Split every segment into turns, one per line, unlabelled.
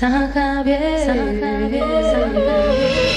San Javier, San Javier, San Javier.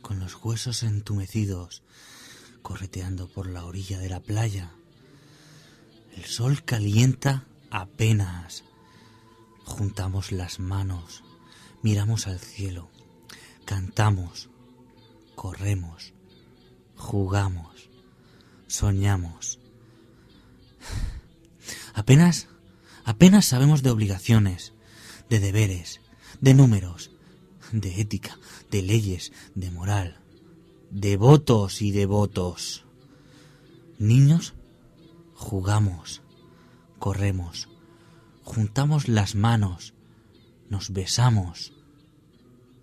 Con los huesos entumecidos, correteando por la orilla de la playa. El sol calienta apenas. Juntamos las manos, miramos al cielo, cantamos, corremos, jugamos, soñamos. Apenas, apenas sabemos de obligaciones, de deberes, de números, de ética, de leyes, de moral, de votos y de votos. Niños, jugamos, corremos, juntamos las manos, nos besamos.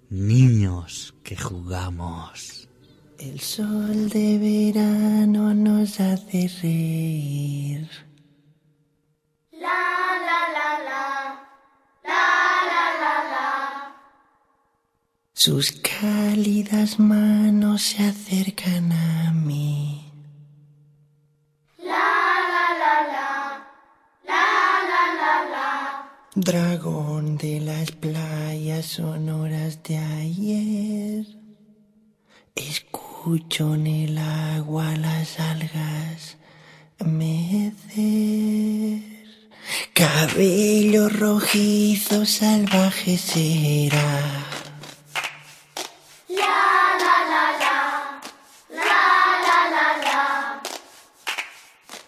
Niños que jugamos.
El sol de verano nos hace reír. Sus cálidas manos se acercan a mí. Dragón de las playas sonoras de ayer. Escucho en el agua las algas mecer. Cabello rojizo salvaje será.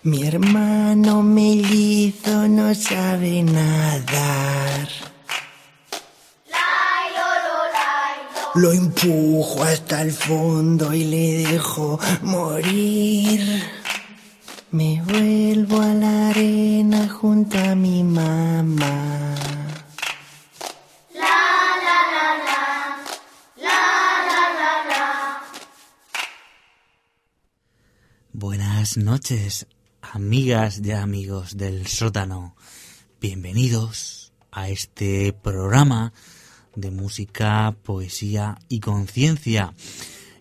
Mi hermano mellizo no sabe nadar. Lo empujo hasta el fondo y le dejo morir. Me vuelvo a la arena junto a mi mamá.
Buenas noches, amigas y amigos del sótano. Bienvenidos a este programa de música, poesía y conciencia.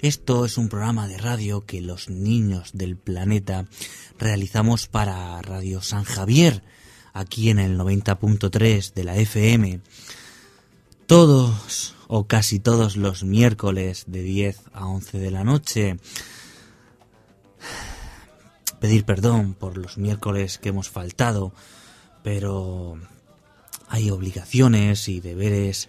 Esto es un programa de radio que los niños del planeta realizamos para Radio San Javier, aquí en el 90.3 de la FM. Todos o casi todos los miércoles de 10 a 11 de la noche pedir perdón por los miércoles que hemos faltado, pero hay obligaciones y deberes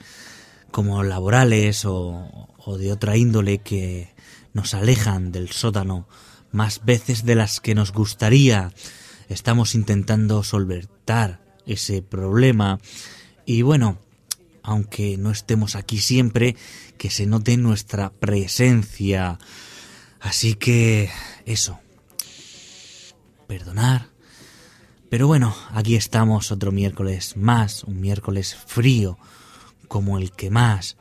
como laborales o, o, de otra índole que nos alejan del sótano más veces de las que nos gustaría. Estamos intentando solventar ese problema Y bueno, aunque no estemos aquí siempre, que se note nuestra presencia. Así que eso. Perdonar. Pero bueno, aquí estamos otro miércoles más, un miércoles frío, como el que más,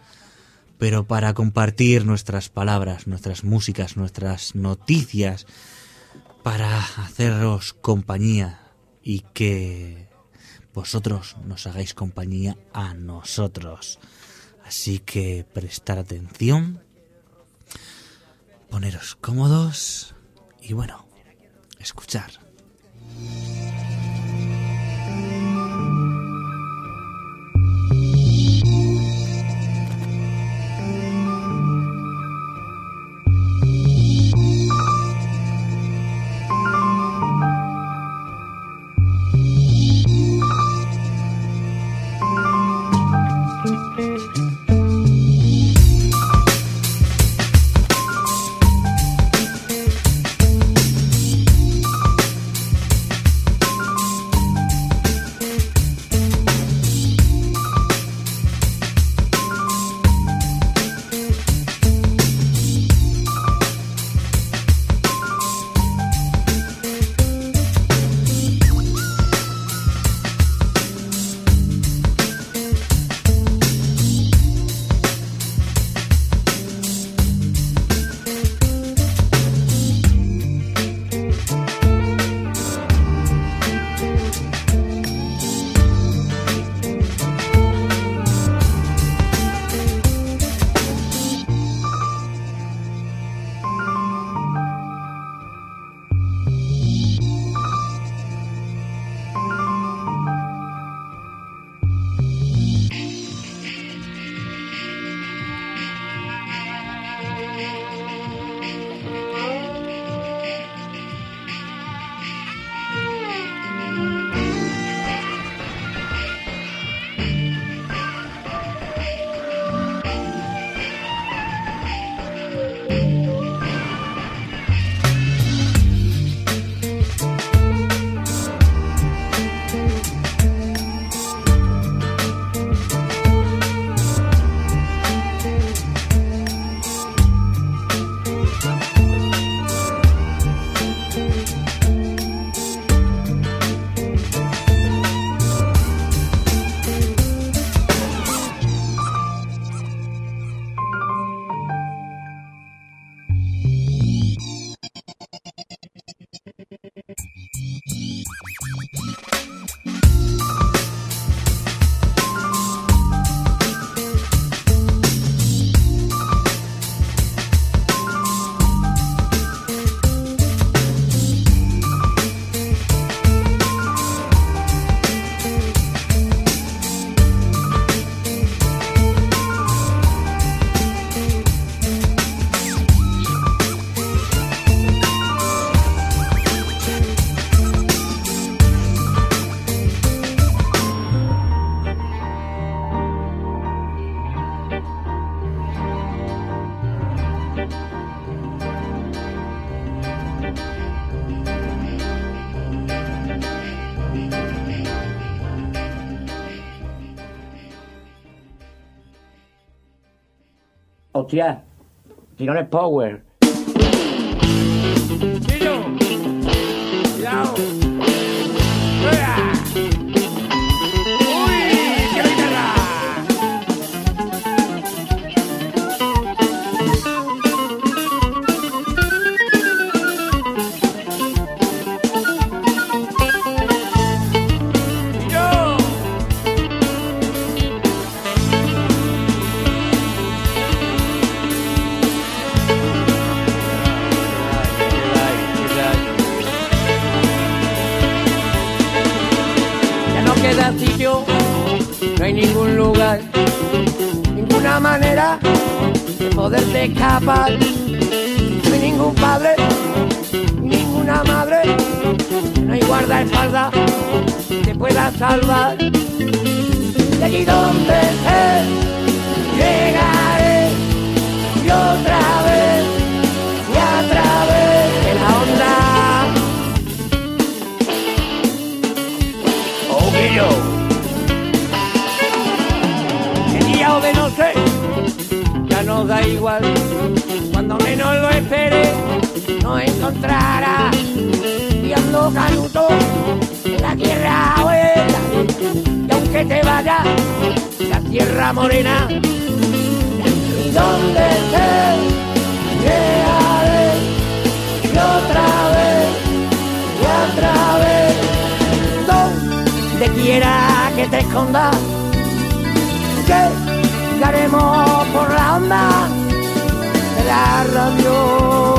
pero para compartir nuestras palabras, nuestras músicas, nuestras noticias, para haceros compañía y que vosotros nos hagáis compañía a nosotros. Así que prestar atención, poneros cómodos y bueno, escuchar.
Hostia, tirones power. Sitio, no hay ningún lugar, ninguna manera de poderte escapar. No hay ningún padre, ninguna madre, no hay guardaespaldas que pueda salvar. De allí donde estés, llegaré y otra vez da igual. Cuando menos lo espere, nos encontrará guiando canuto en la tierra buena. Y aunque te vaya, la tierra morena, y donde te llegaré, y otra vez, y otra vez, donde quiera que te escondas que haremos por la onda de la radio,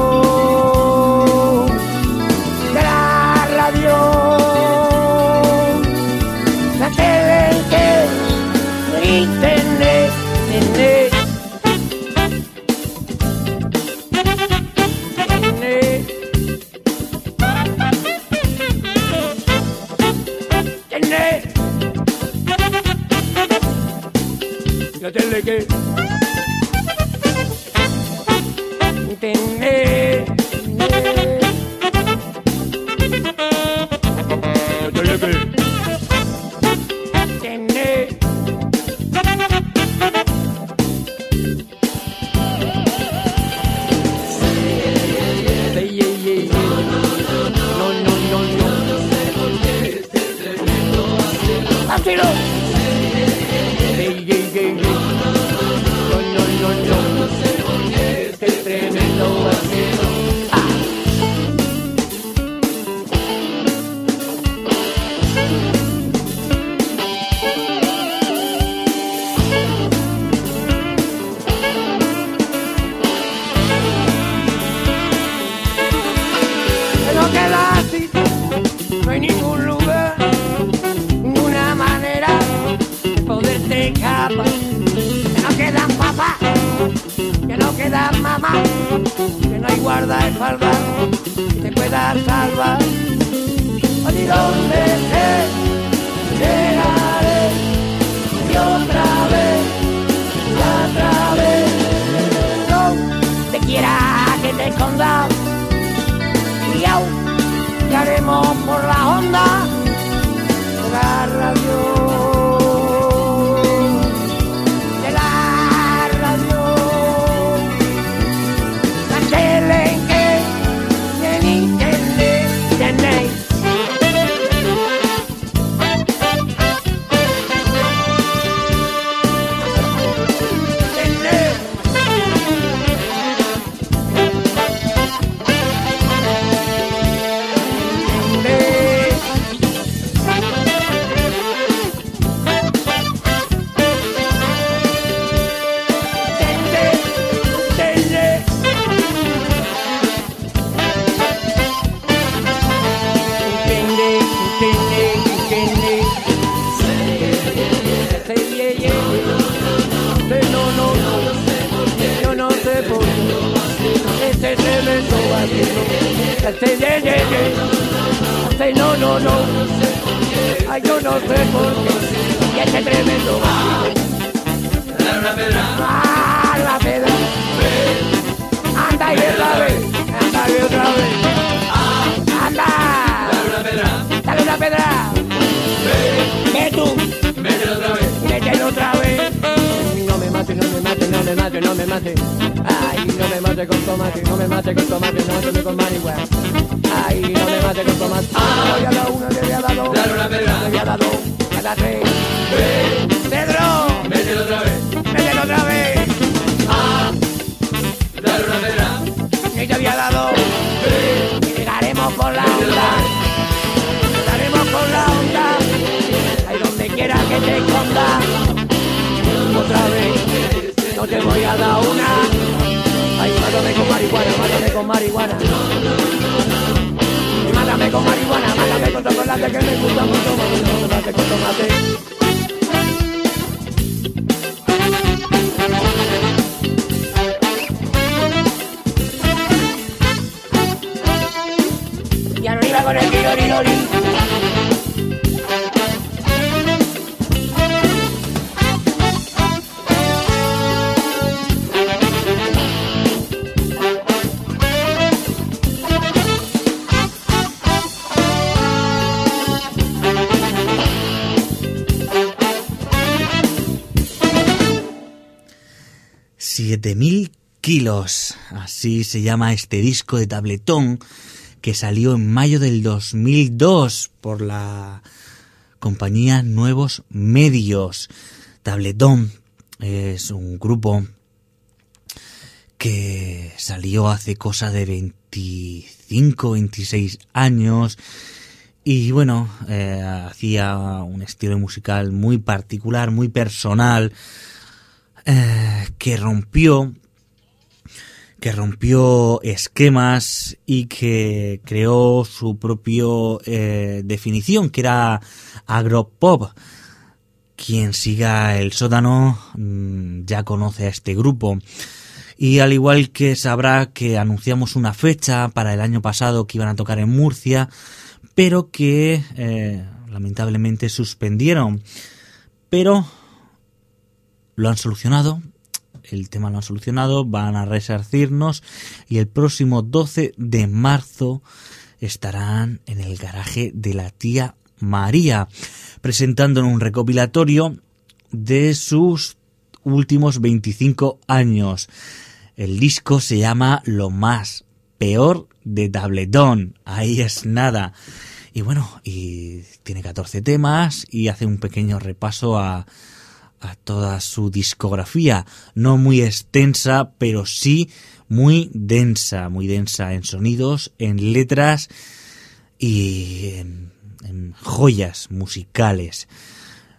Este, yeah, yeah, yeah. No, no, no. Ay, yo no sé por qué. Y este tremendo. Ah, la pedra. Anda y otra vez. Anda y otra vez. Anda. Dale una pedra. Ve tú. Mételo otra vez. No me mate, no me mate, no me mate, no me mate. Ay, no me mate con tomate, no me mate con tomate, no mate con marihuana. Ay, no me mate con tomate. Le voy a dar una, le voy a dar dos. Le voy a dar dos, a dar tres. Pedro. Mételo otra vez. Mételo otra vez. Y te había dado. Y llegaremos por la onda. Llegaremos por la onda. Ahí donde quiera que te escondas. Otra vez. Te voy a dar una. Ay, mátame con marihuana, mátame con marihuana. Y mátame con marihuana, mátame con chocolate que me gusta mucho, mátame tomate con tomate. Y arriba con el tirorirori.
7000 kilos. Así se llama este disco de tabletón que salió en mayo del 2002 por la compañía Nuevos Medios. Tabletón es un grupo que salió hace cosa de 25, 26 años y bueno, eh, hacía un estilo musical muy particular, muy personal, eh, que rompió que rompió esquemas y que creó su propio eh, definición, que era agropop. Quien siga el sótano mm, ya conoce a este grupo. Y al igual que sabrá que anunciamos una fecha para el año pasado que iban a tocar en Murcia, pero que eh, lamentablemente suspendieron. Pero lo han solucionado, el tema lo han solucionado, van a resarcirnos y el próximo 12 de marzo estarán en el garaje de la tía María, presentando un recopilatorio de sus últimos 25 años. El disco se llama Lo más peor de Tabletón. Ahí es nada. Y bueno, y tiene 14 temas y hace un pequeño repaso a, a toda su discografía. No muy extensa, pero sí muy densa, muy densa en sonidos, en letras y en, joyas musicales.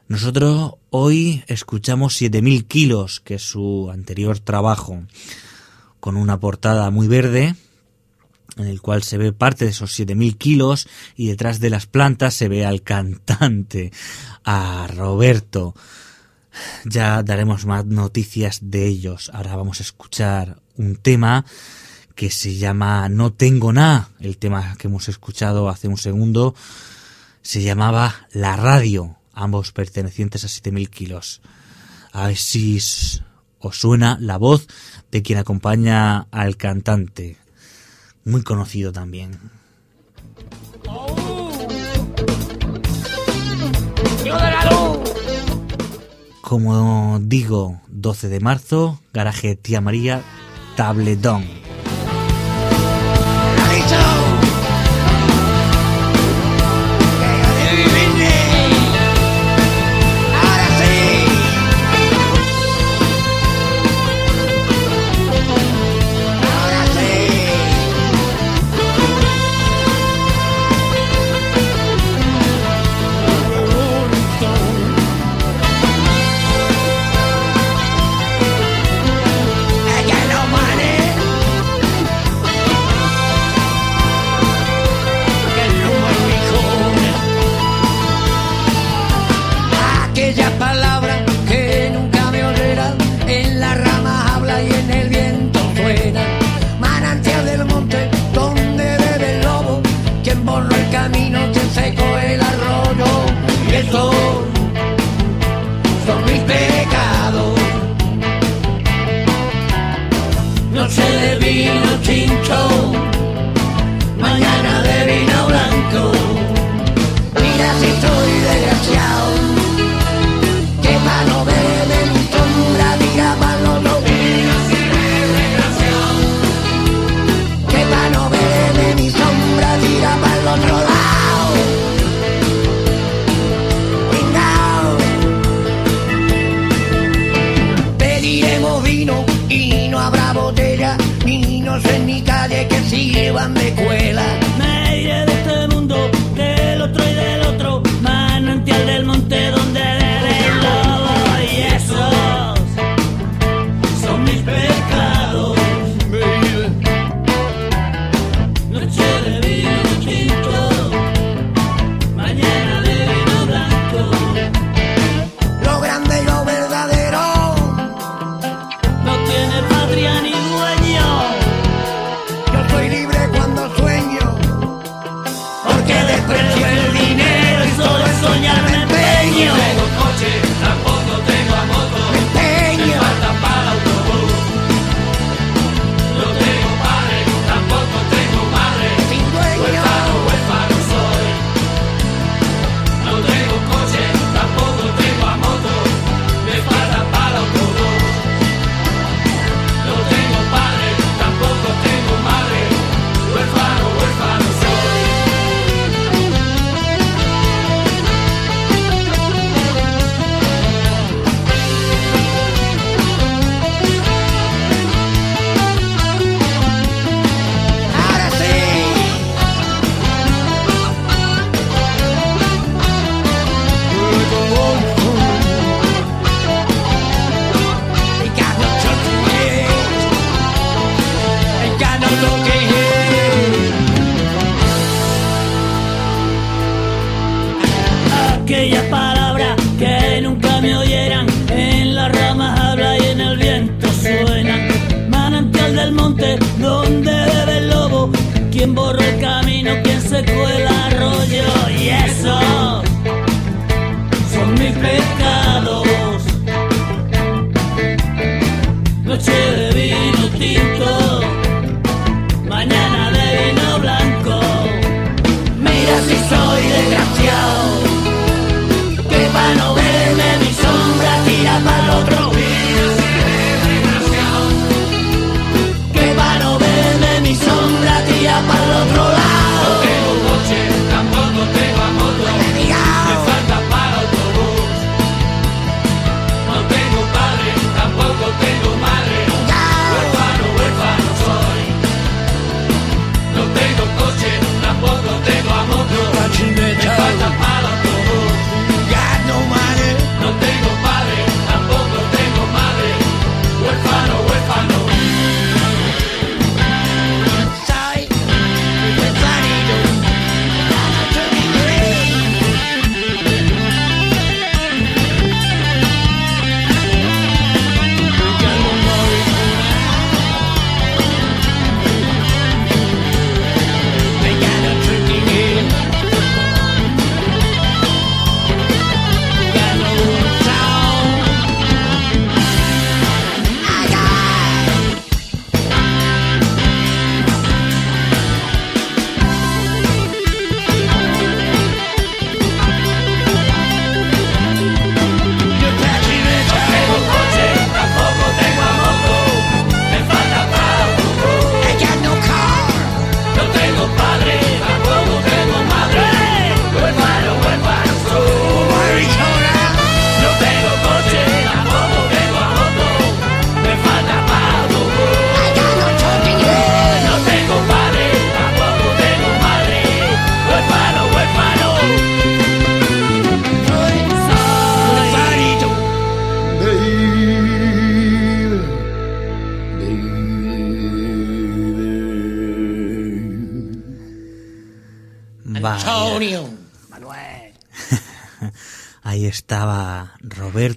Nosotros hoy escuchamos 7000 kilos, que es su anterior trabajo, con una portada muy verde, en el cual se ve parte de esos 7000 kilos y detrás de las plantas se ve al cantante, a Roberto. Ya daremos más noticias de ellos. Ahora vamos a escuchar un tema que se llama No tengo nada. El tema que hemos escuchado hace un segundo se llamaba La Radio, ambos pertenecientes a 7000 kilos. A ver si os suena la voz de quien acompaña al cantante, muy conocido también. Como digo, 12 de marzo, garaje Tía María, Tabletón.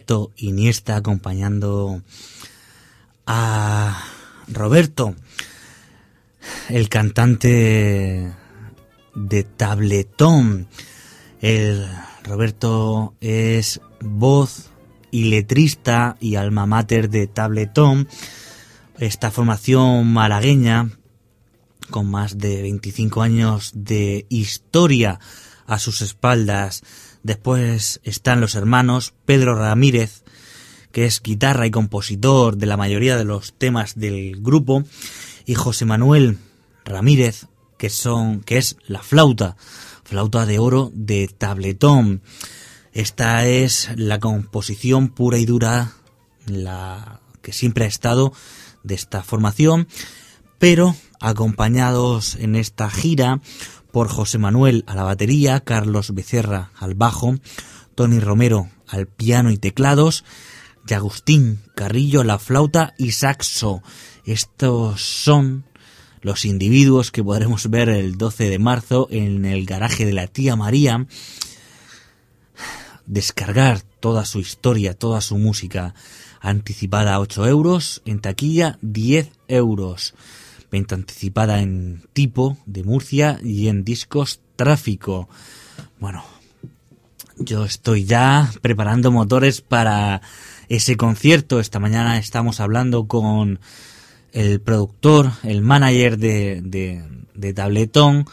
Roberto Iniesta acompañando a Roberto, el cantante de Tabletón. Roberto es voz y letrista y alma mater de Tabletón. Esta formación malagueña con más de 25 años de historia a sus espaldas. Después están los hermanos Pedro Ramírez, que es guitarra y compositor de la mayoría de los temas del grupo, y José Manuel Ramírez, que son que es la flauta, flauta de oro de Tabletón. Esta es la composición pura y dura, la que siempre ha estado de esta formación, pero acompañados en esta gira por José Manuel a la batería, Carlos Becerra al bajo, Tony Romero al piano y teclados, y Agustín Carrillo a la flauta y saxo. Estos son los individuos que podremos ver el 12 de marzo en el garaje de la tía María. Descargar toda su historia, toda su música anticipada a 8 euros, en taquilla 10 euros. Venta anticipada en tipo de Murcia y en discos tráfico. Bueno, yo estoy ya preparando motores para ese concierto. Esta mañana estamos hablando con el productor, el manager de, de, de Tabletón,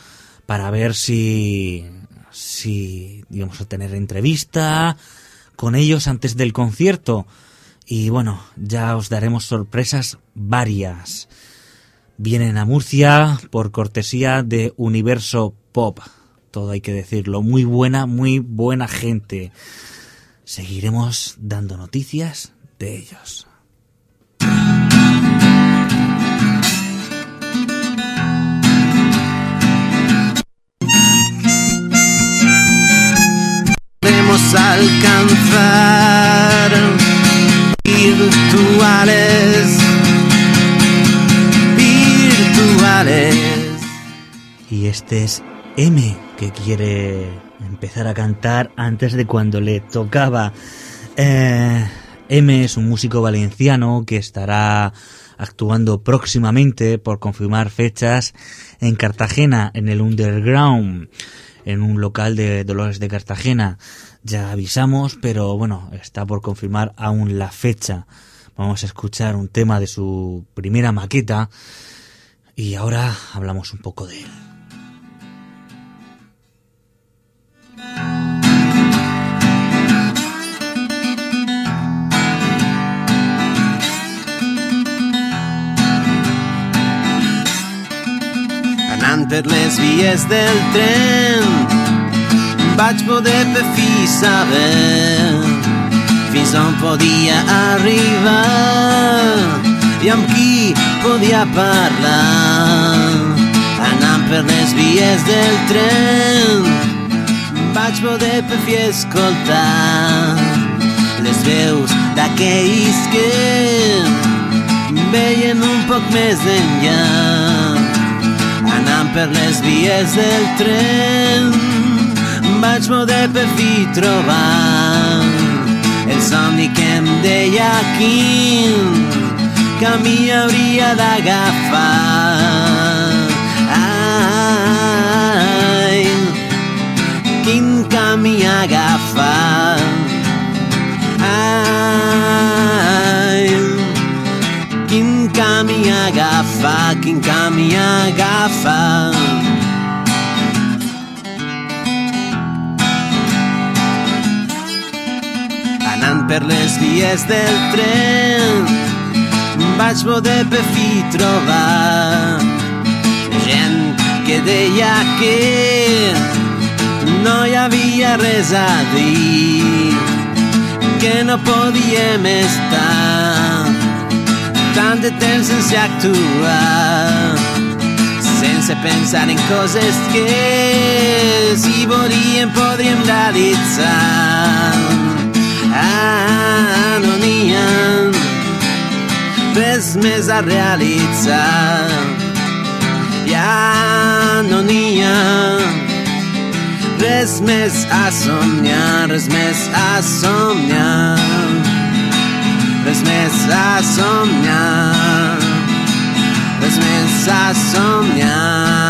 para ver si, si íbamos a tener entrevista con ellos antes del concierto. Y bueno, ya os daremos sorpresas varias. Vienen a Murcia por cortesía de Universo Pop. Todo hay que decirlo. Muy buena, muy buena gente. Seguiremos dando noticias de ellos.
Podemos alcanzar virtuales,
Y este es M que quiere empezar a cantar antes de cuando le tocaba. Eh, M es un músico valenciano que estará actuando próximamente por confirmar fechas en Cartagena, en el Underground, en un local de Dolores de Cartagena. Ya avisamos, pero bueno, está por confirmar aún la fecha. Vamos a escuchar un tema de su primera maqueta y ahora hablamos un poco de él.
Anant per les vies del tren vaig poder per fi saber fins on podia arribar podia parlar. Anant per les vies del tren vaig poder per fi escoltar les veus d'aquells que veien un poc més enllà anant per les vies del tren vaig poder per fi trobar el somni que em deia quin camí hauria d'agafar ai quin camí agafar ai quin camí agafar, quin camí agafar. Per les vies del tren vaig poder per fi trobar gent que deia que no hi havia res a dir que no podíem estar tant de temps sense actuar sense pensar en coses que si volíem podríem realitzar. Ah, n'hi ha vezme za realița Ianonia Resmes a somnia, resmes a somnia Resmes a somnia Resmes a somnia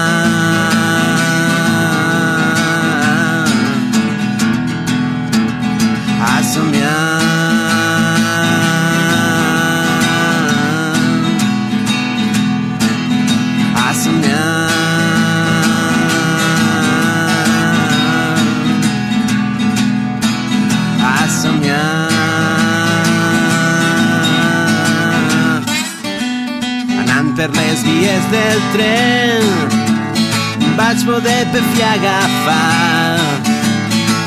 per fi agafar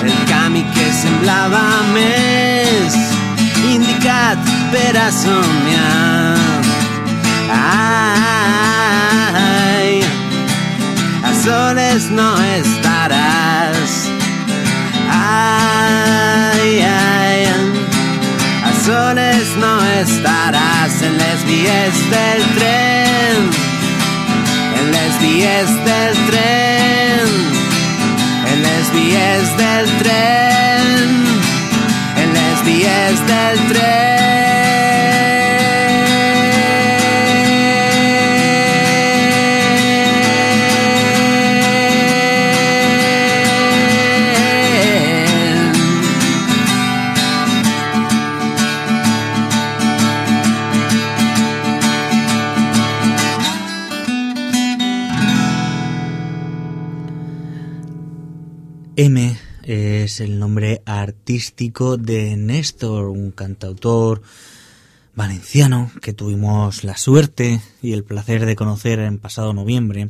el camí que semblava més indicat per a somiar. Ai, a soles no estaràs. Ai, ai, a soles no estaràs en les vies del tren, en les vies del tren, en les vies del tren, en les vies del tren.
Artístico de Néstor, un cantautor valenciano que tuvimos la suerte y el placer de conocer en pasado noviembre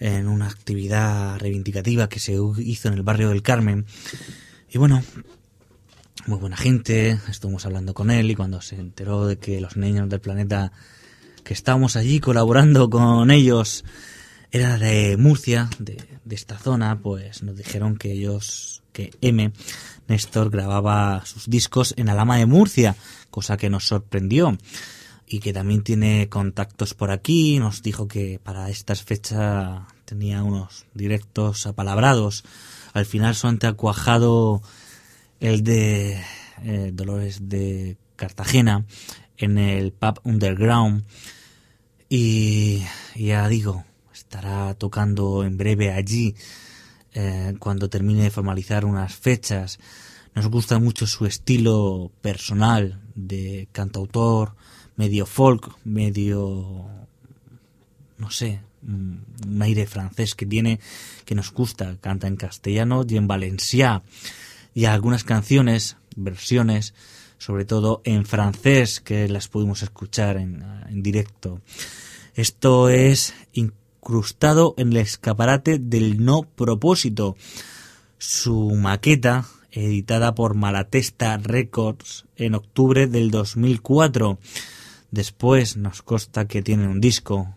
en una actividad reivindicativa que se hizo en el barrio del Carmen. Y bueno, muy buena gente, estuvimos hablando con él y cuando se enteró de que los niños del planeta que estábamos allí colaborando con ellos era de Murcia, de, de esta zona, pues nos dijeron que ellos, M, Néstor grababa sus discos en Alama de Murcia, cosa que nos sorprendió y que también tiene contactos por aquí. Nos dijo que para estas fechas tenía unos directos apalabrados. Al final solamente ha el de eh, Dolores de Cartagena, en el pub Underground. Y ya digo, estará tocando en breve allí eh, cuando termine de formalizar unas fechas. Nos gusta mucho su estilo personal de cantautor, medio folk, medio, no sé, un aire francés que tiene, que nos gusta. Canta en castellano y en valenciá. Y algunas canciones, versiones, sobre todo en francés, que las pudimos escuchar en, en directo. Esto es incrustado en el escaparate del no propósito. Su maqueta, editada por Malatesta Records en octubre del 2004. Después nos consta que tiene un disco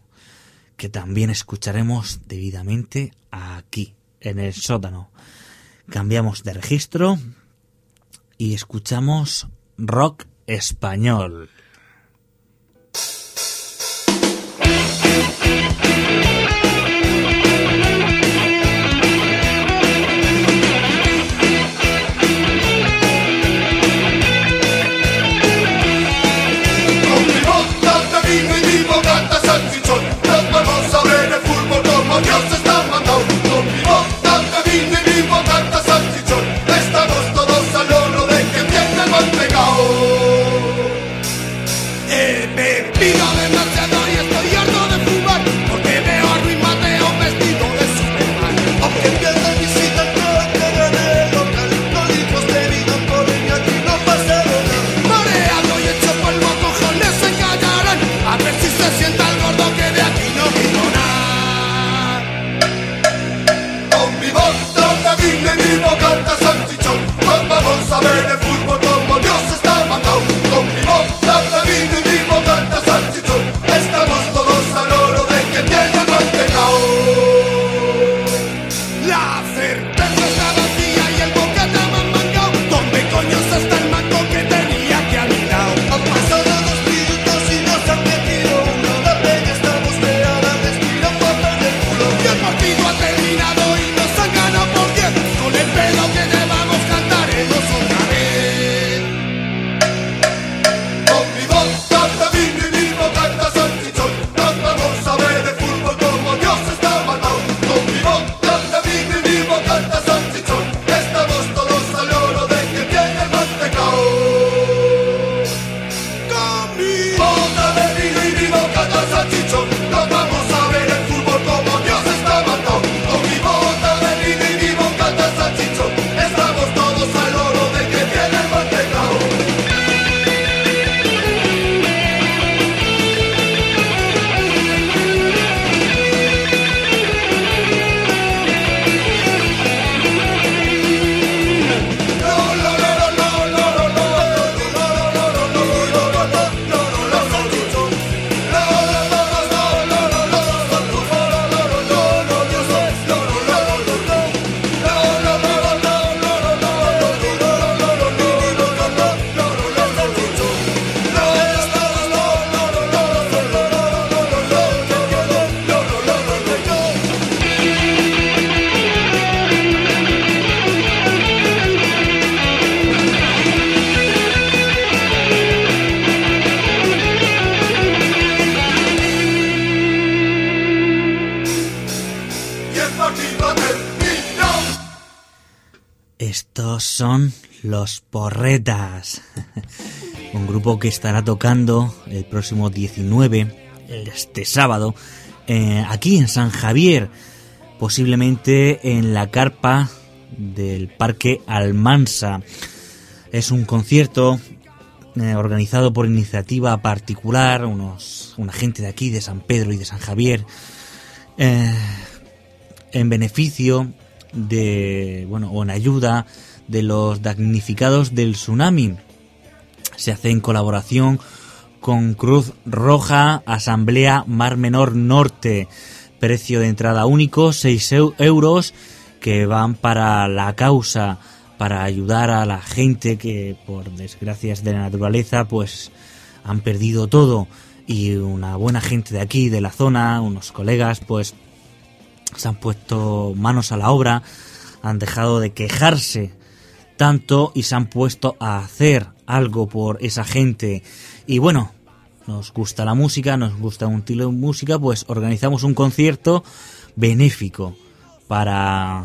que también escucharemos debidamente aquí, en el sótano. Cambiamos de registro y escuchamos rock español. Son los Porretas, un grupo que estará tocando el próximo 19, este sábado, eh, aquí en San Javier, posiblemente en la carpa del Parque Almansa. Es un concierto eh, organizado por iniciativa particular, unos, una gente de aquí, de San Pedro y de San Javier, eh, en beneficio de, bueno, o en ayuda de los damnificados del tsunami. Se hace en colaboración con Cruz Roja, Asamblea Mar Menor Norte. Precio de entrada único, 6 eu- euros, que van para la causa, para ayudar a la gente que por desgracias de la naturaleza pues han perdido todo. Y una buena gente de aquí, de la zona, unos colegas, pues se han puesto manos a la obra, han dejado de quejarse tanto y se han puesto a hacer algo por esa gente. Y bueno, nos gusta la música, nos gusta un estilo de música, pues organizamos un concierto benéfico para,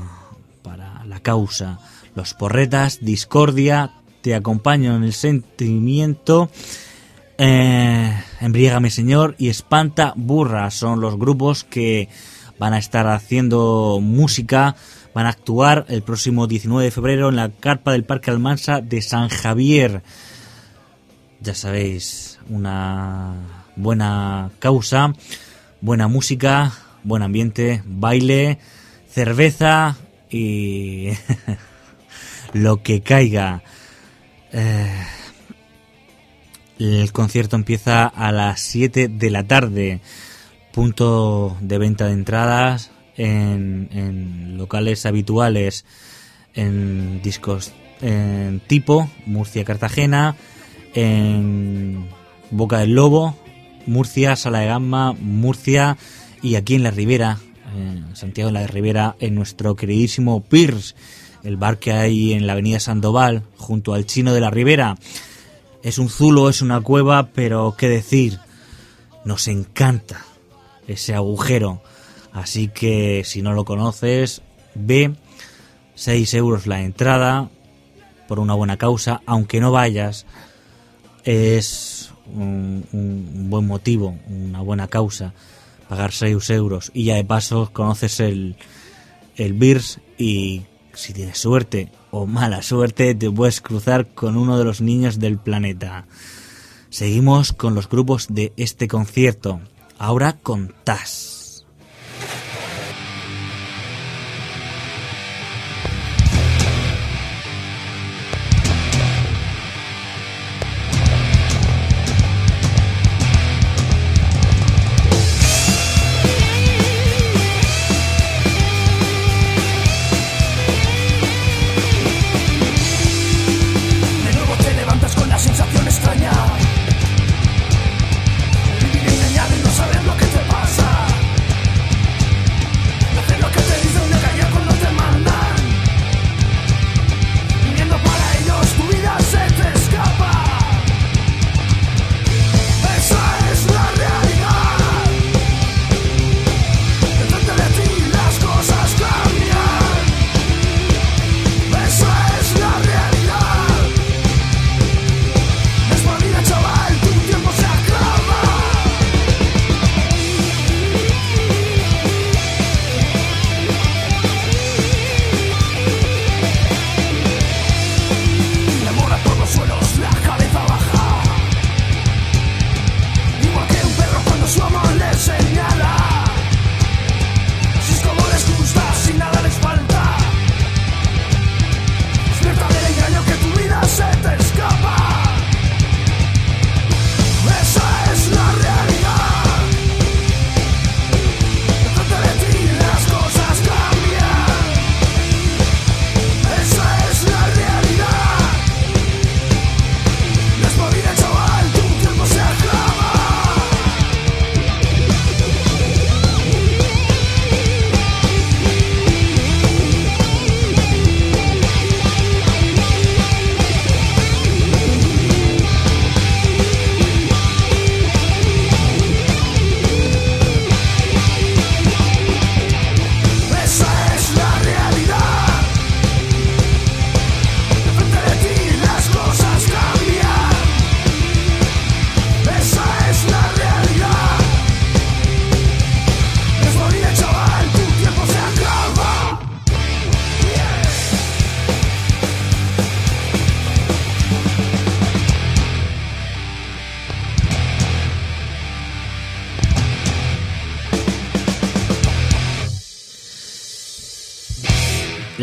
para la causa. Los porretas, discordia, te acompaño en el sentimiento. Eh, Embriágame Señor y Espanta Burra son los grupos que van a estar haciendo música, van a actuar el próximo 19 de febrero en la carpa del Parque Almansa de San Javier. Ya sabéis, una buena causa, buena música, buen ambiente, baile, cerveza y lo que caiga. Eh, el concierto empieza a las 7 de la tarde. Punto de venta de entradas en, locales habituales, en discos en tipo, Murcia Cartagena, en Boca del Lobo, Murcia, Sala de Gama, Murcia y aquí en la Ribera, en Santiago de la Ribera, en nuestro queridísimo Pirs, el bar que hay en la avenida Sandoval, junto al Chino de la Ribera. Es un zulo, es una cueva, pero qué decir, nos encanta ese agujero. Así que si no lo conoces, ve 6 euros la entrada por una buena causa, aunque no vayas, es un, buen motivo, una buena causa, pagar 6 euros y ya de paso conoces el, el BIRS y si tienes suerte o mala suerte te puedes cruzar con uno de los niños del planeta. Seguimos con los grupos de este concierto, ahora con TAS.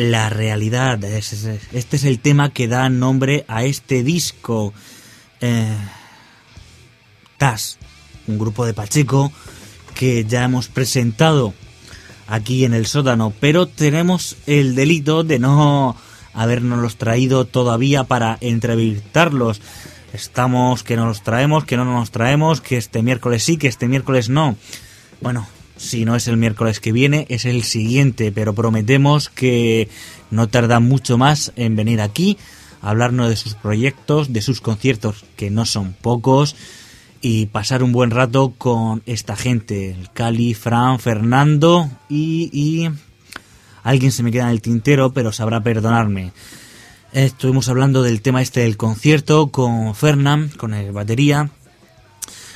La realidad, es- es-
este es el tema que da nombre a este disco. Eh, TAS, un grupo de Pacheco que ya hemos presentado aquí en el sótano, pero tenemos el delito de no habernos traído todavía para entrevistarlos. Estamos que no los traemos, que no nos traemos, que este miércoles sí, que este miércoles no. Bueno, si no es el miércoles que viene, es el siguiente, pero prometemos que no tarda mucho más en venir aquí a hablarnos de sus proyectos, de sus conciertos, que no son pocos, y pasar un buen rato con esta gente, el Cali, Fran, Fernando y, y alguien se me queda en el tintero, pero sabrá perdonarme. Estuvimos hablando del tema este del concierto con Fernán, con el batería,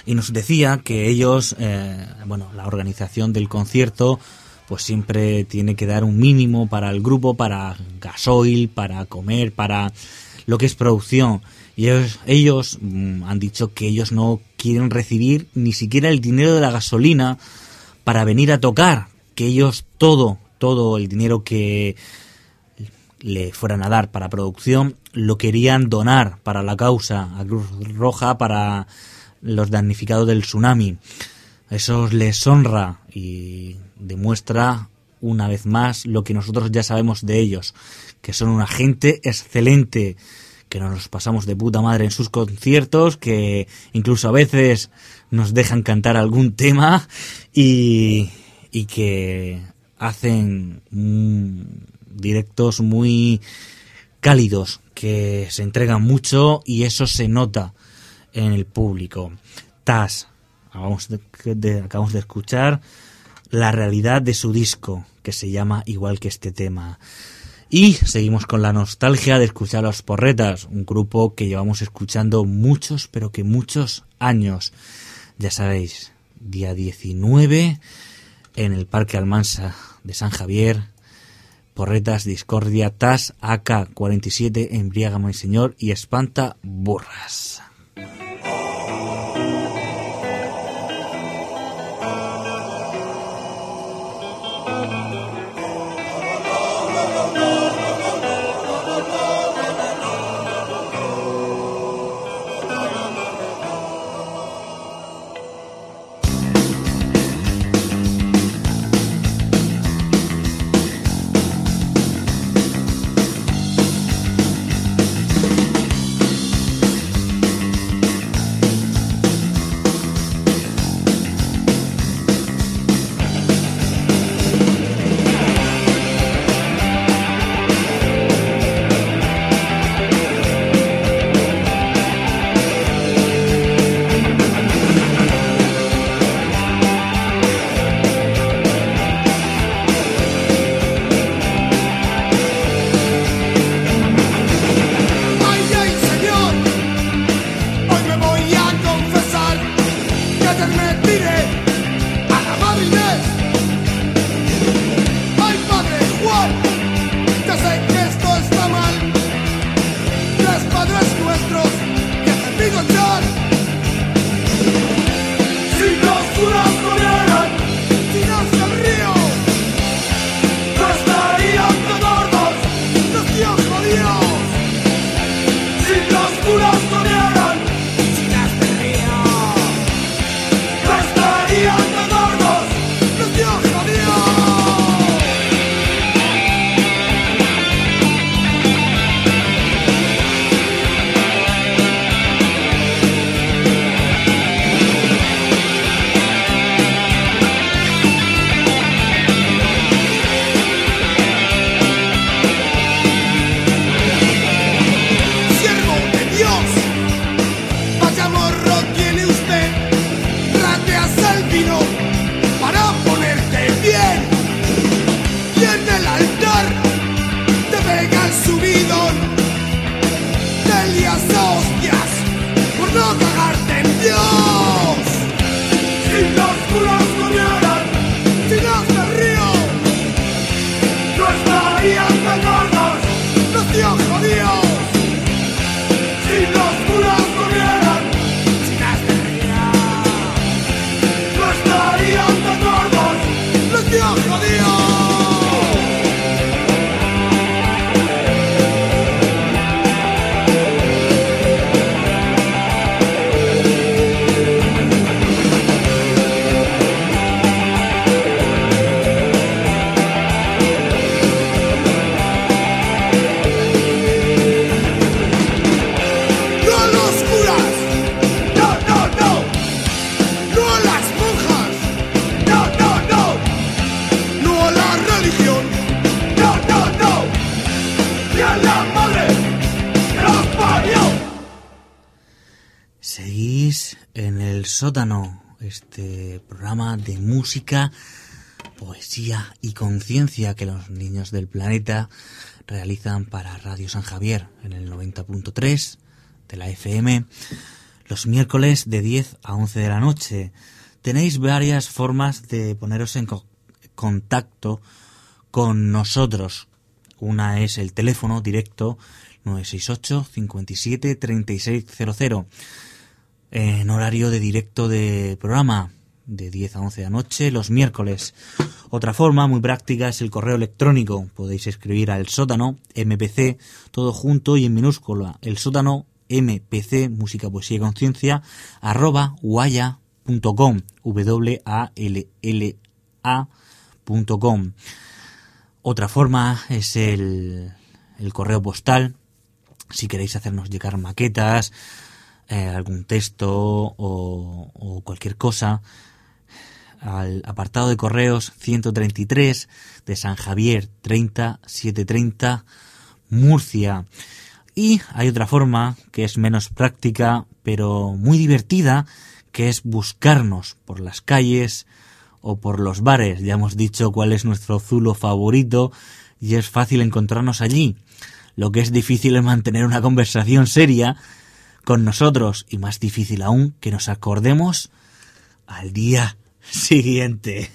y nos decía que ellos, eh, bueno, la organización del concierto, pues siempre tiene que dar un mínimo para el grupo, para gasoil, para comer, para lo que es producción. Y ellos, ellos mm, han dicho que ellos no quieren recibir ni siquiera el dinero de la gasolina para venir a tocar, que ellos todo, todo el dinero que le fueran a dar para producción lo querían donar para la causa, a Cruz Roja, para los damnificados del tsunami. Eso les honra y demuestra una vez más lo que nosotros ya sabemos de ellos, que son una gente excelente, que nos pasamos de puta madre en sus conciertos, que incluso a veces nos dejan cantar algún tema y, y que hacen mm, directos muy cálidos, que se entregan mucho y eso se nota en el público. Tas, acabamos de, escuchar la realidad de su disco, que se llama igual que este tema. Y seguimos con la nostalgia de escuchar a los Porretas, un grupo que llevamos escuchando muchos, pero que muchos años. Ya sabéis, día 19 en el Parque Almansa de San Javier, Porretas, Discordia, TAS, AK-47, Embriágame Señor y Espanta Burras.
Ay, ayer
sótano, este programa de música, poesía y conciencia que los niños del planeta realizan para Radio San Javier en el 90.3 de la FM los miércoles de 10 a 11 de la noche. Tenéis varias formas de poneros en co- contacto con nosotros. Una es el teléfono directo 968 57 3600 en horario de directo de programa de 10 a 11 de la noche los miércoles. Otra forma muy práctica es el correo electrónico. Podéis escribir al sótano mpc todo junto y en minúscula el sótano mpc música poesía y conciencia arroba waya.com w a l l a com. Otra forma es el correo postal. Si queréis hacernos llegar maquetas, eh, algún texto o, o cualquier cosa, al apartado de correos 133 de San Javier 30730 Murcia. Y hay otra forma que es menos práctica pero muy divertida, que es buscarnos por las calles o por los bares. Ya hemos dicho cuál es nuestro zulo favorito y es fácil encontrarnos allí. Lo que es difícil es mantener una conversación seria con nosotros y más difícil aún que nos acordemos al día siguiente.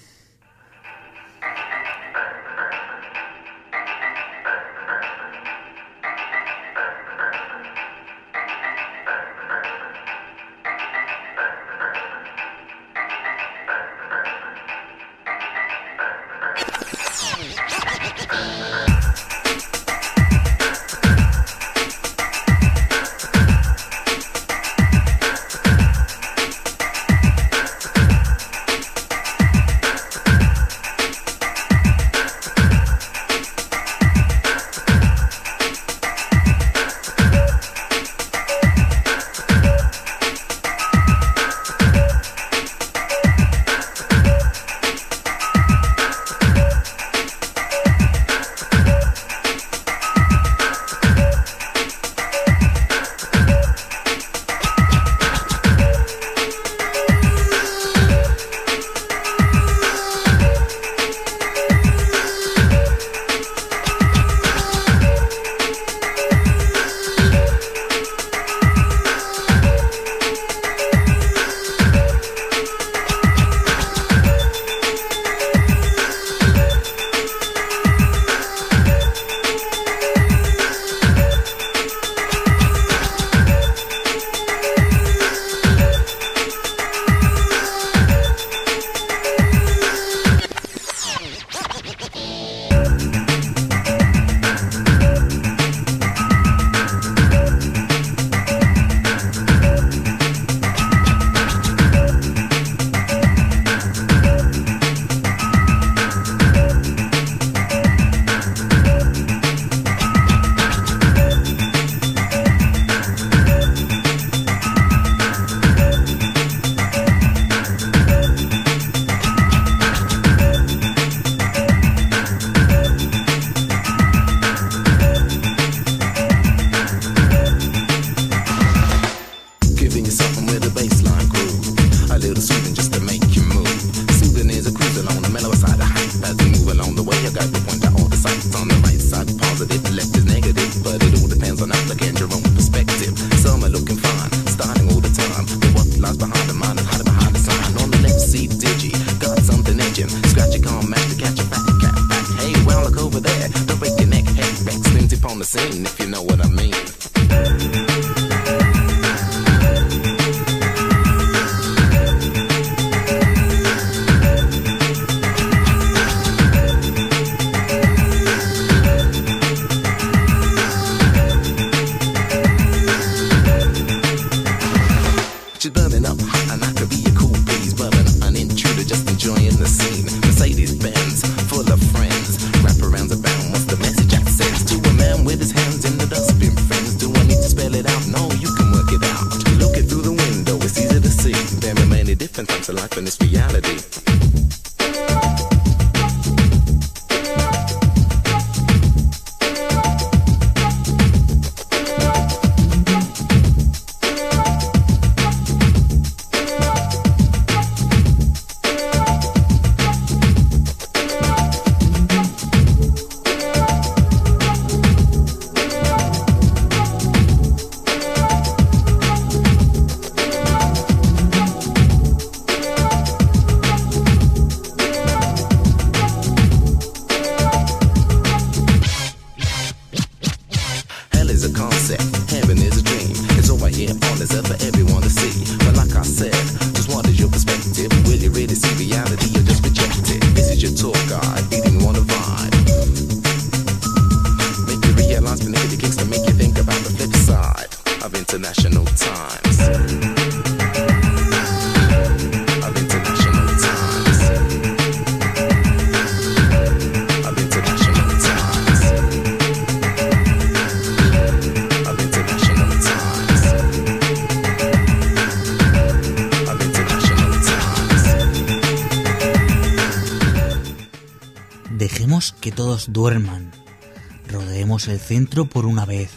Centro por una vez.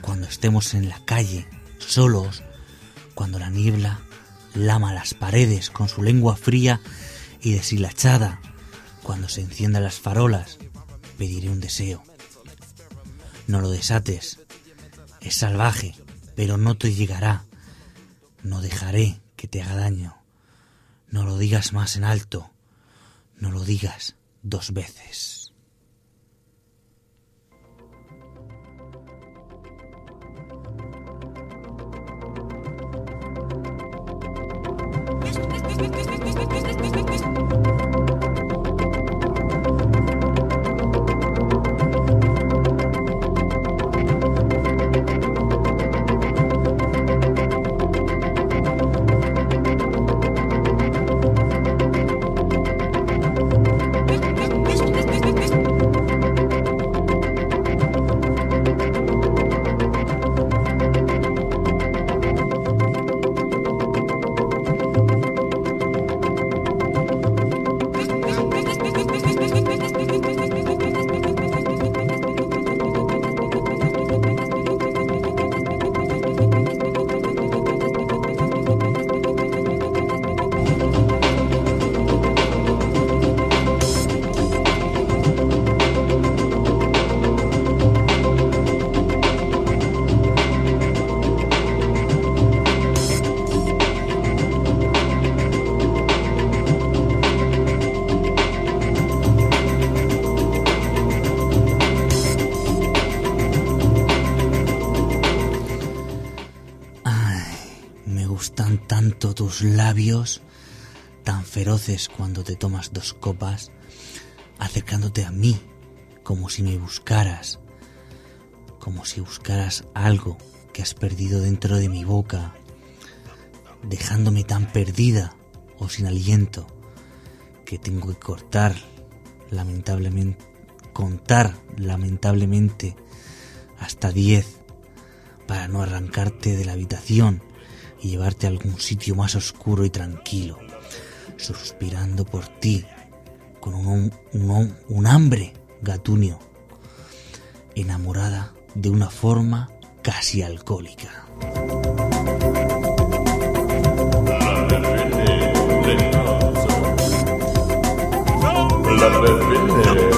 Cuando estemos en la calle, solos, cuando la niebla lama las paredes con su lengua fría y deshilachada, cuando se enciendan las farolas, pediré un deseo. No lo desates. Es salvaje, pero no te llegará. No dejaré que te haga daño. No lo digas más en alto. No lo digas dos veces. Labios, tan feroces cuando te tomas dos copas, acercándote a mí como si me buscaras, como si buscaras algo que has perdido dentro de mi boca, dejándome tan perdida o sin aliento que tengo que cortar, lamentablemente, contar lamentablemente hasta diez para no arrancarte de la habitación y llevarte a algún sitio más oscuro y tranquilo, suspirando por ti con un, un, un hambre gatunio, enamorada de una forma casi alcohólica.
La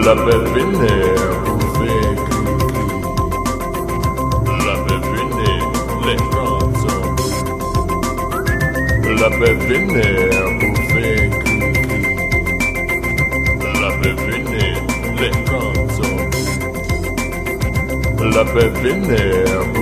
bevine bouffée La bevine les pranzo La bevine bouffée La bevine les pranzo La bevine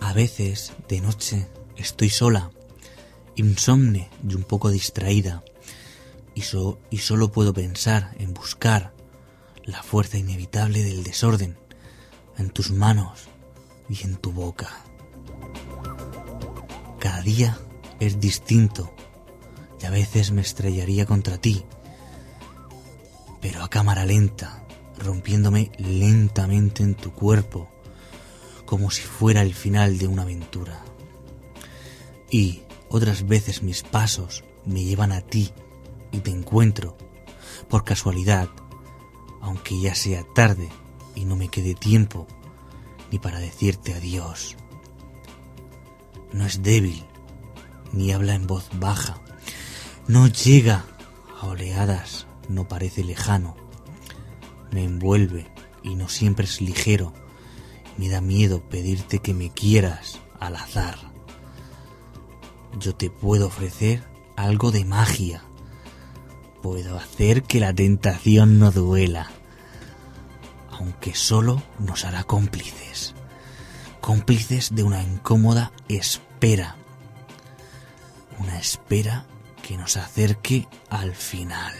A veces, de noche, estoy sola, insomne y un poco distraída, y, y solo puedo pensar en buscar la fuerza inevitable del desorden en tus manos y en tu boca. Cada día es distinto y a veces me estrellaría contra ti, pero a cámara lenta, rompiéndome lentamente en tu cuerpo, como si fuera el final de una aventura. Y otras veces mis pasos me llevan a ti y te encuentro, por casualidad, aunque ya sea tarde y no me quede tiempo ni para decirte adiós. No es débil, ni habla en voz baja, no llega a oleadas, no parece lejano, me envuelve y no siempre es ligero, me da miedo pedirte que me quieras al azar. Yo te puedo ofrecer algo de magia. Puedo hacer que la tentación no duela. Aunque solo nos hará cómplices. Cómplices de una incómoda espera. Una espera que nos acerque al final.